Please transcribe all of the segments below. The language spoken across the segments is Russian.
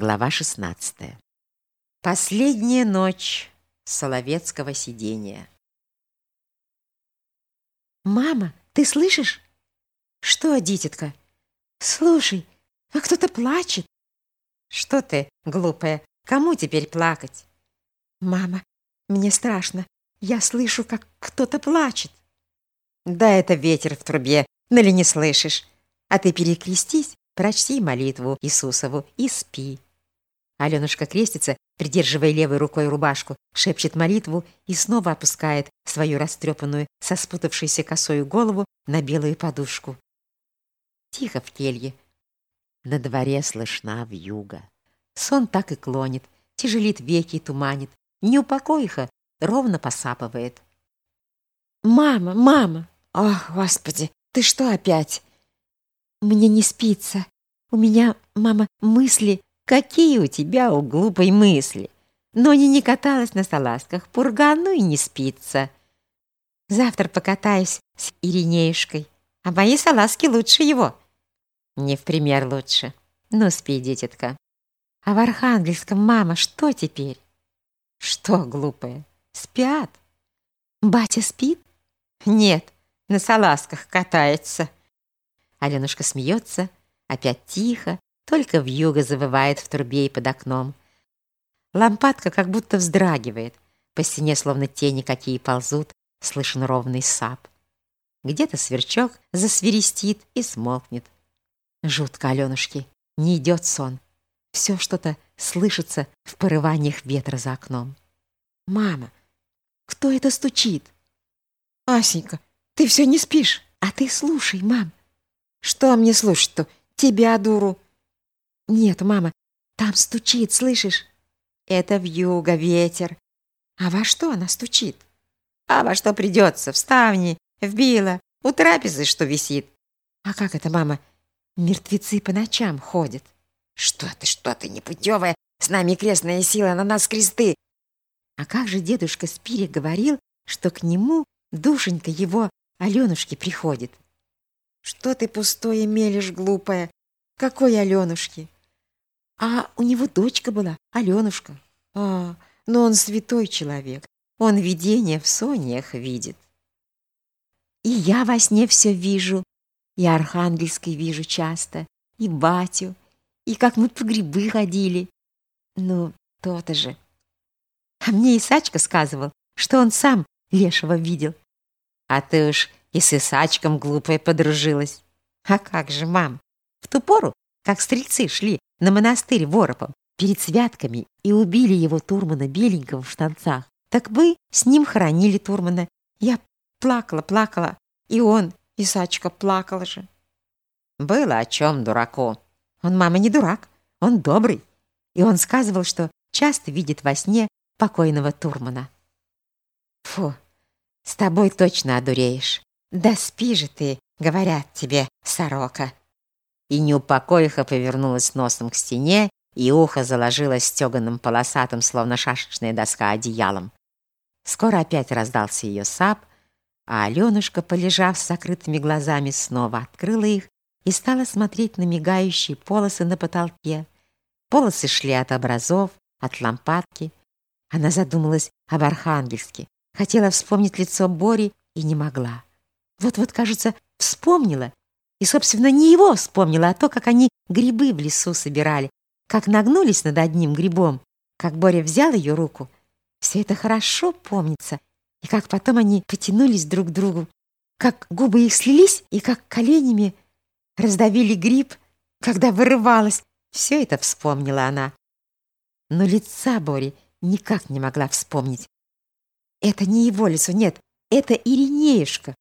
Глава 16. Последняя ночь Соловецкого сидения. «Мама, ты слышишь?» «Что, дитятка?» «Слушай, а кто-то плачет». «Что ты, глупая, кому теперь плакать?» «Мама, мне страшно. Я слышу, как кто-то плачет». «Да это ветер в трубе, ну ли не слышишь? А ты перекрестись, прочти молитву Иисусову и спи». Аленушка крестится, придерживая левой рукой рубашку, шепчет молитву и снова опускает свою растрепанную, со спутавшейся косою голову на белую подушку. Тихо в келье. На дворе слышна вьюга. Сон так и клонит, тяжелит веки и туманит. Не упокоиха, ровно посапывает. «Мама, мама! Ох, Господи, ты что опять?» «Мне не спится. У меня, мама, мысли Какие у тебя, у глупой мысли? Но не не каталась на салазках, пургану и не спится. Завтра покатаюсь с Иринеюшкой, а мои салазки лучше его. Не в пример лучше. Ну, спи, дитятка. А в Архангельском, мама, что теперь? Что, глупая, спят? Батя спит? Нет, на салазках катается. Аленушка смеется, опять тихо, только вьюга завывает в трубе и под окном. Лампадка как будто вздрагивает. По стене словно тени какие ползут, слышен ровный сап. Где-то сверчок засверестит и смолкнет. Жутко, Аленушки, не идет сон. Все что-то слышится в порываниях ветра за окном. «Мама, кто это стучит?» «Асенька, ты все не спишь, а ты слушай, мам». «Что мне слушать-то? Тебя, дуру!» «Нет, мама, там стучит, слышишь?» «Это вьюга, ветер». «А во что она стучит?» «А во что придется? В ставни, в у трапезы, что висит». «А как это, мама? Мертвецы по ночам ходят». «Что ты, что ты, непутевая? С нами крестная сила, на нас кресты». «А как же дедушка Спири говорил, что к нему душенька его Аленушки приходит?» «Что ты пустое мелешь, глупая? Какой Аленушки?» А у него дочка была, Аленушка. А, но он святой человек. Он видение в сонях видит. И я во сне все вижу, и Архангельской вижу часто, и батю, и как мы по грибы ходили. Ну, то-то же. А мне Исачка сказывал, что он сам Лешего видел. А ты уж и с Исачком глупая подружилась. А как же, мам? В ту пору, как стрельцы шли на монастырь Воропом перед святками и убили его Турмана беленького в штанцах. Так вы с ним хоронили Турмана. Я плакала, плакала, и он, Исачка, плакал же. Было о чем дураку. Он, мама, не дурак, он добрый. И он сказывал, что часто видит во сне покойного Турмана. Фу, с тобой точно одуреешь. Да спи же ты, говорят тебе, сорока и неупокоиха повернулась носом к стене, и ухо заложилось стеганым полосатым, словно шашечная доска, одеялом. Скоро опять раздался ее сап, а Аленушка, полежав с закрытыми глазами, снова открыла их и стала смотреть на мигающие полосы на потолке. Полосы шли от образов, от лампадки. Она задумалась об Архангельске, хотела вспомнить лицо Бори и не могла. Вот-вот, кажется, вспомнила и, собственно, не его вспомнила, а то, как они грибы в лесу собирали, как нагнулись над одним грибом, как Боря взял ее руку. Все это хорошо помнится. И как потом они потянулись друг к другу, как губы их слились и как коленями раздавили гриб, когда вырывалась. Все это вспомнила она. Но лица Бори никак не могла вспомнить. Это не его лицо, нет, это Иринеюшка.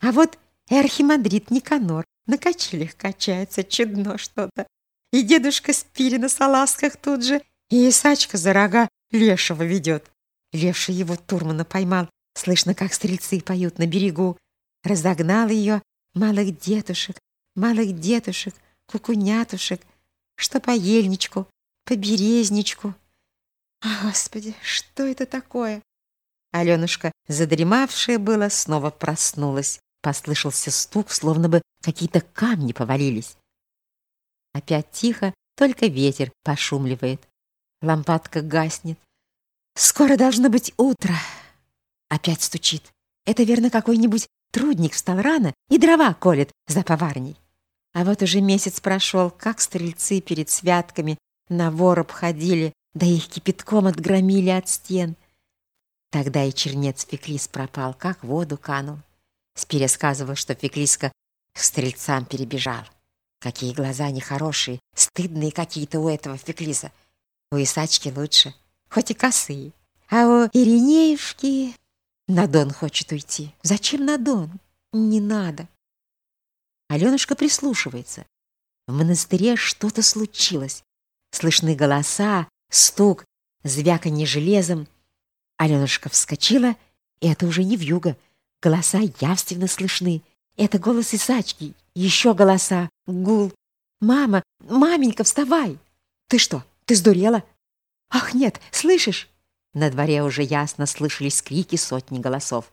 А вот и архимандрит Никанор на качелях качается, чудно что-то. И дедушка Спири на салазках тут же, и Исачка за рога лешего ведет. Леша его Турмана поймал, слышно, как стрельцы поют на берегу. Разогнал ее малых детушек, малых детушек, кукунятушек, что по ельничку, по березничку. А, Господи, что это такое? Аленушка, задремавшая была, снова проснулась. Послышался стук, словно бы какие-то камни повалились. Опять тихо, только ветер пошумливает. Лампадка гаснет. Скоро должно быть утро. Опять стучит. Это верно какой-нибудь трудник встал рано и дрова колет за поварней. А вот уже месяц прошел, как стрельцы перед святками на вороб ходили, да их кипятком отгромили от стен. Тогда и чернец Феклис пропал, как воду канул. Спиря сказывал, что Феклиска к стрельцам перебежал. Какие глаза нехорошие, стыдные какие-то у этого Феклиса. У Исачки лучше, хоть и косые. А у Иринеевки на Дон хочет уйти. Зачем на Дон? Не надо. Аленушка прислушивается. В монастыре что-то случилось. Слышны голоса, стук, звяканье железом. Аленушка вскочила, и это уже не вьюга. Голоса явственно слышны. Это голос Исачки, еще голоса, гул. «Мама, маменька, вставай!» «Ты что, ты сдурела?» «Ах, нет, слышишь?» На дворе уже ясно слышались крики сотни голосов.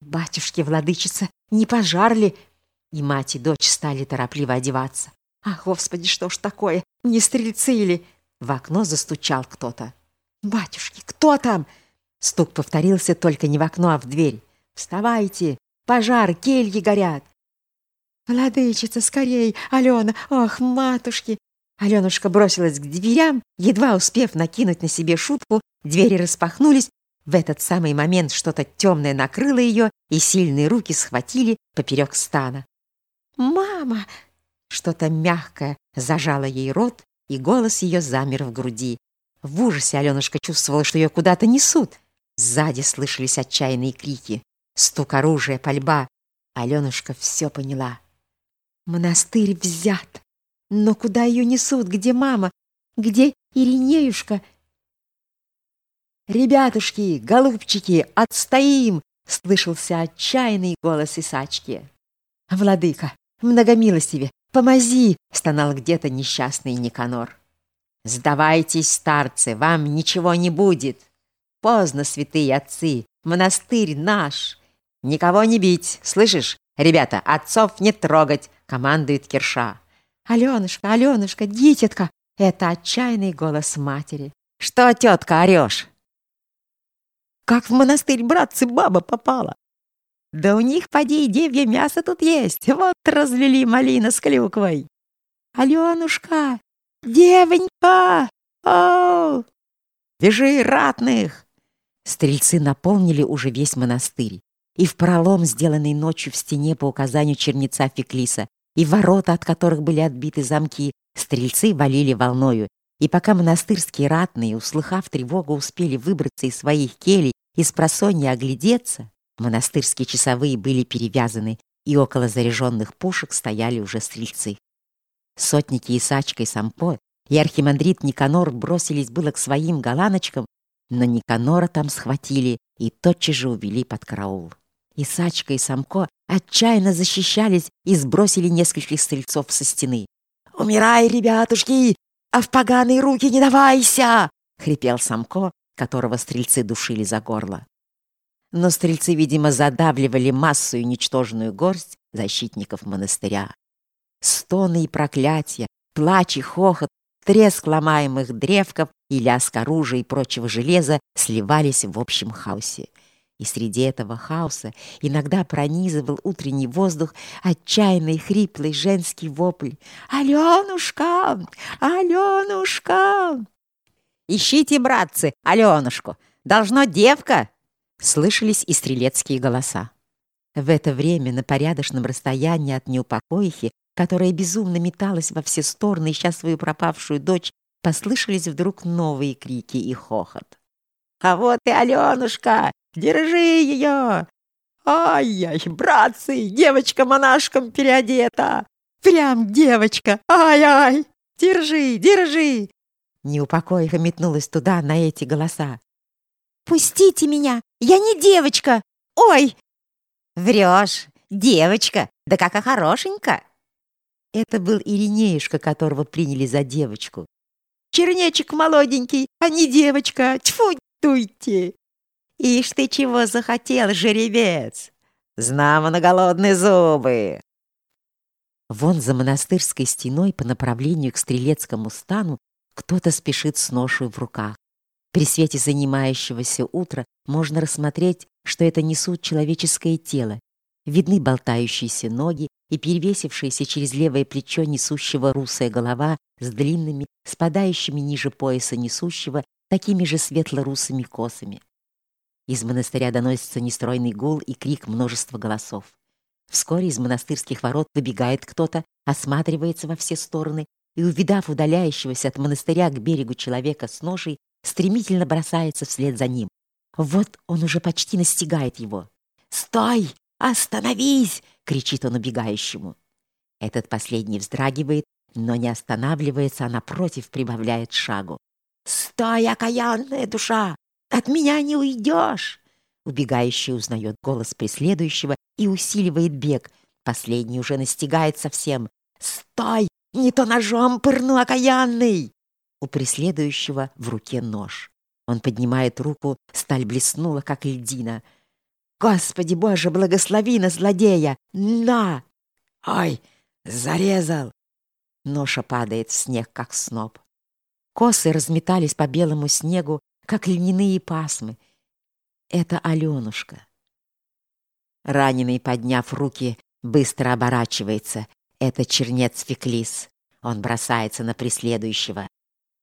«Батюшки, владычица, не пожар ли?» И мать и дочь стали торопливо одеваться. «Ах, Господи, что ж такое? Не стрельцы ли?» В окно застучал кто-то. «Батюшки, кто там?» Стук повторился только не в окно, а в дверь. «Вставайте! Пожар, кельи горят!» «Владычица, скорей! Алена! Ох, матушки!» Аленушка бросилась к дверям, едва успев накинуть на себе шубку, двери распахнулись. В этот самый момент что-то темное накрыло ее, и сильные руки схватили поперек стана. «Мама!» Что-то мягкое зажало ей рот, и голос ее замер в груди. В ужасе Аленушка чувствовала, что ее куда-то несут. Сзади слышались отчаянные крики, стук оружия, пальба. Аленушка все поняла. Монастырь взят. Но куда ее несут? Где мама? Где Иринеюшка? «Ребятушки, голубчики, отстоим!» — слышался отчаянный голос Исачки. «Владыка, многомилостиве, помози!» — стонал где-то несчастный Никанор. «Сдавайтесь, старцы, вам ничего не будет! Поздно, святые отцы, монастырь наш! Никого не бить, слышишь? Ребята, отцов не трогать!» — командует Кирша. «Аленушка, Аленушка, дитятка!» — это отчаянный голос матери. «Что, тетка, орешь?» «Как в монастырь, братцы, баба попала!» Да у них, поди, девье мясо тут есть. Вот развели малина с клюквой. Аленушка, девонька, о, Вяжи ратных! Стрельцы наполнили уже весь монастырь. И в пролом, сделанный ночью в стене по указанию черница Феклиса, и ворота, от которых были отбиты замки, стрельцы валили волною. И пока монастырские ратные, услыхав тревогу, успели выбраться из своих келей и с просонья оглядеться, Монастырские часовые были перевязаны, и около заряженных пушек стояли уже стрельцы. Сотники Исачка и Сампо и архимандрит Никанор бросились было к своим галаночкам, но Никанора там схватили и тотчас же увели под караул. Исачка и Самко отчаянно защищались и сбросили нескольких стрельцов со стены. «Умирай, ребятушки, а в поганые руки не давайся!» — хрипел Самко, которого стрельцы душили за горло но стрельцы, видимо, задавливали массу ничтожную горсть защитников монастыря. Стоны и проклятия, плач и хохот, треск ломаемых древков и лязг оружия и прочего железа сливались в общем хаосе. И среди этого хаоса иногда пронизывал утренний воздух отчаянный хриплый женский вопль «Аленушка! Аленушка!» «Ищите, братцы, Аленушку! Должно девка!» Слышались и стрелецкие голоса. В это время на порядочном расстоянии от неупокоихи, которая безумно металась во все стороны, ища свою пропавшую дочь, послышались вдруг новые крики и хохот. «А вот и Аленушка! Держи ее!» «Ай-яй, братцы, девочка монашком переодета! Прям девочка! Ай-ай! Держи, держи!» Неупокоиха метнулась туда, на эти голоса. «Пустите меня! Я не девочка! Ой!» «Врешь! Девочка! Да какая хорошенька!» Это был Иринеюшка, которого приняли за девочку. «Чернечек молоденький, а не девочка! Тьфу, туйте!» «Ишь ты чего захотел, жеребец! Знамо на голодные зубы!» Вон за монастырской стеной по направлению к стрелецкому стану кто-то спешит с ношей в руках. При свете занимающегося утра можно рассмотреть, что это несут человеческое тело. Видны болтающиеся ноги и перевесившаяся через левое плечо несущего русая голова с длинными, спадающими ниже пояса несущего, такими же светло-русыми косами. Из монастыря доносится нестройный гул и крик множества голосов. Вскоре из монастырских ворот выбегает кто-то, осматривается во все стороны и, увидав удаляющегося от монастыря к берегу человека с ножей, стремительно бросается вслед за ним. Вот он уже почти настигает его. «Стой! Остановись!» — кричит он убегающему. Этот последний вздрагивает, но не останавливается, а напротив прибавляет шагу. «Стой, окаянная душа! От меня не уйдешь!» Убегающий узнает голос преследующего и усиливает бег. Последний уже настигает совсем. «Стой! Не то ножом пырну, окаянный!» У преследующего в руке нож. Он поднимает руку, сталь блеснула, как льдина. «Господи Боже, благослови на злодея! На!» «Ой, зарезал!» Ноша падает в снег, как сноп. Косы разметались по белому снегу, как льняные пасмы. Это Аленушка. Раненый, подняв руки, быстро оборачивается. Это чернец Феклис. Он бросается на преследующего.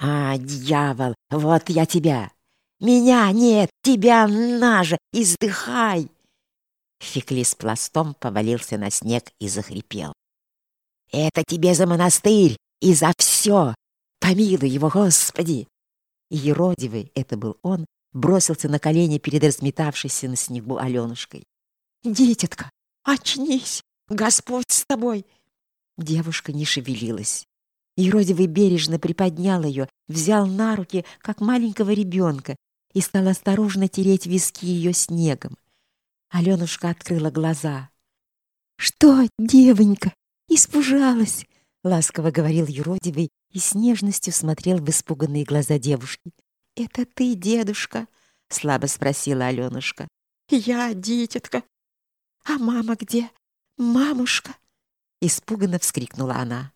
«А, дьявол, вот я тебя! Меня нет, тебя на же, издыхай!» Феклис пластом повалился на снег и захрипел. «Это тебе за монастырь и за все! Помилуй его, Господи!» Еродивый, это был он, бросился на колени перед разметавшейся на снегу Аленушкой. «Дитятка, очнись! Господь с тобой!» Девушка не шевелилась. Еродивый бережно приподнял ее, взял на руки, как маленького ребенка, и стал осторожно тереть виски ее снегом. Аленушка открыла глаза. «Что, девонька, испужалась?» — ласково говорил юродивый и с нежностью смотрел в испуганные глаза девушки. «Это ты, дедушка?» — слабо спросила Аленушка. «Я, дитятка. А мама где? Мамушка?» Испуганно вскрикнула она.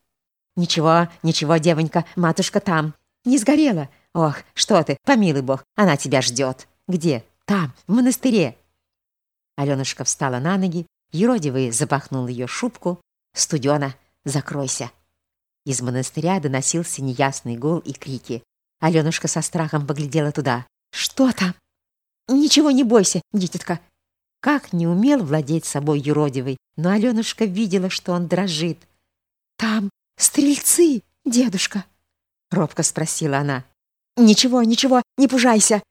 «Ничего, ничего, девонька, матушка там. Не сгорела. Ох, что ты, помилуй бог, она тебя ждет. Где? Там, в монастыре». Аленушка встала на ноги, юродивый запахнул ее шубку. «Студена, закройся». Из монастыря доносился неясный гул и крики. Аленушка со страхом поглядела туда. «Что там?» «Ничего не бойся, дитятка». Как не умел владеть собой юродивый, но Аленушка видела, что он дрожит. «Там «Стрельцы, дедушка?» — робко спросила она. «Ничего, ничего, не пужайся!»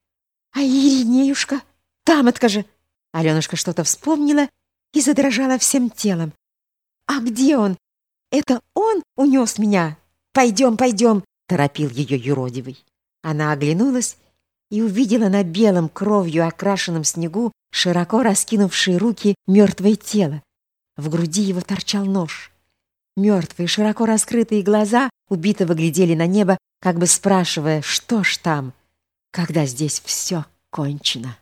«А Иринеюшка? Тамотка же!» Аленушка что-то вспомнила и задрожала всем телом. «А где он? Это он унес меня? Пойдем, пойдем!» — торопил ее юродивый. Она оглянулась и увидела на белом кровью окрашенном снегу широко раскинувшие руки мертвое тело. В груди его торчал нож. Мертвые, широко раскрытые глаза убитого глядели на небо, как бы спрашивая, что ж там, когда здесь все кончено.